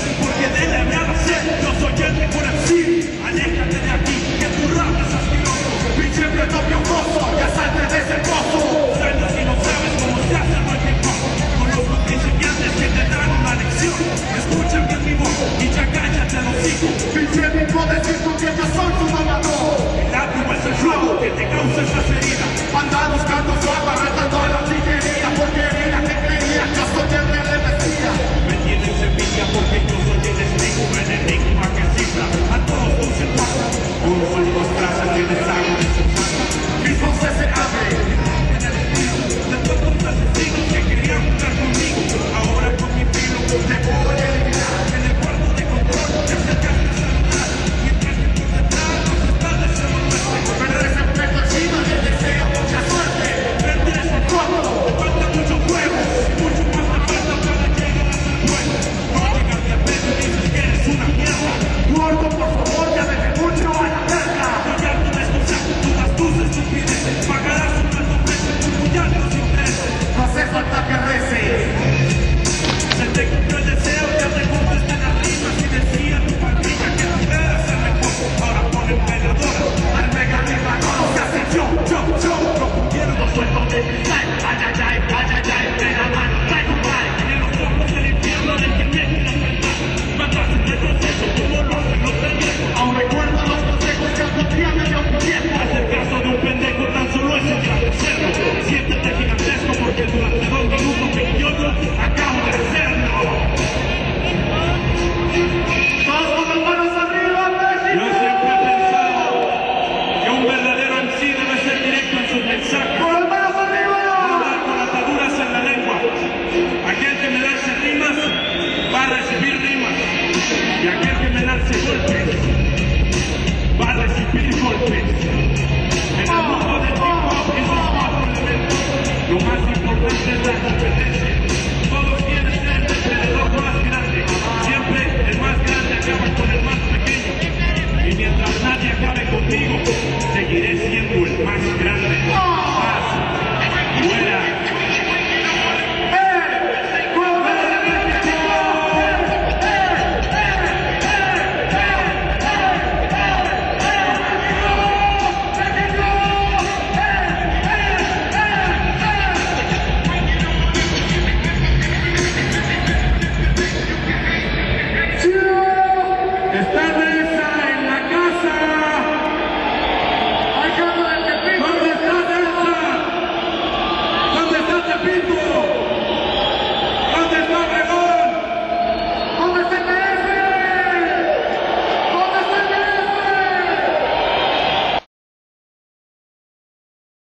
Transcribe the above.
Thank you. Give us En el mundo de cinco, en los cuatro elementos, lo más importante es la competencia. Todos tienen que ser los más grande. Siempre el más grande acaba con el más pequeño. Y mientras nadie acabe, Buenas tardes.